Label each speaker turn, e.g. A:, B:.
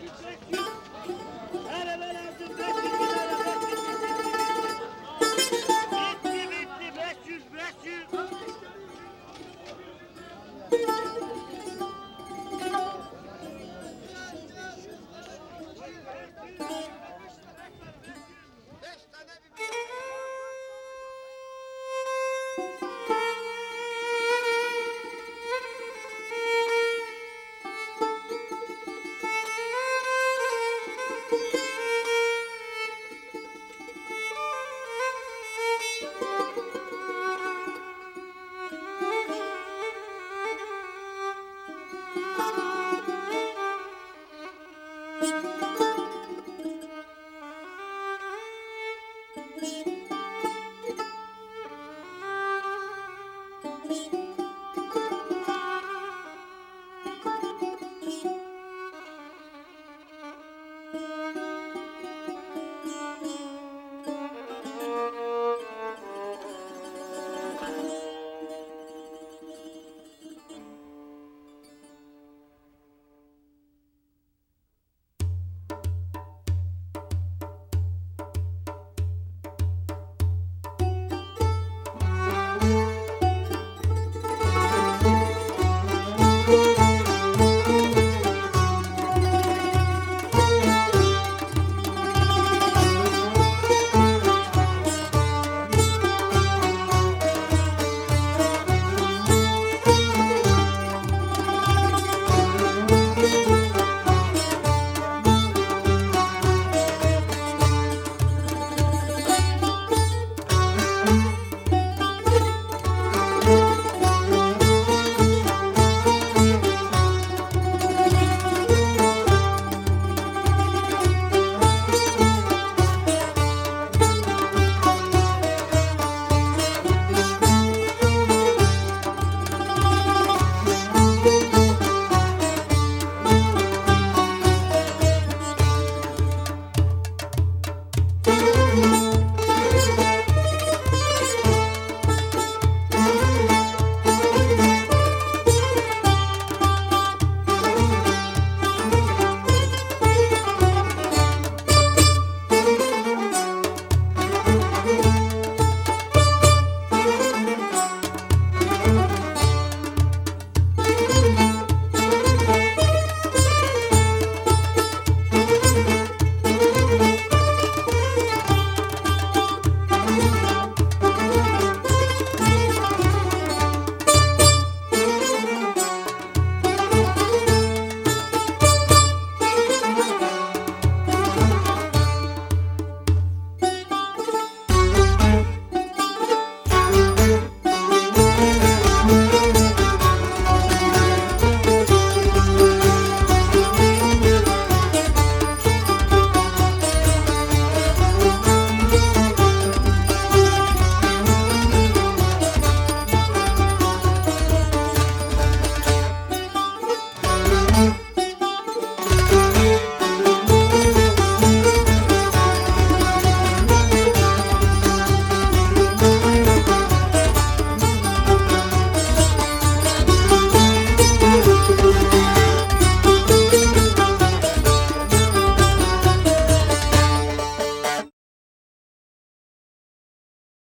A: Thank you. Música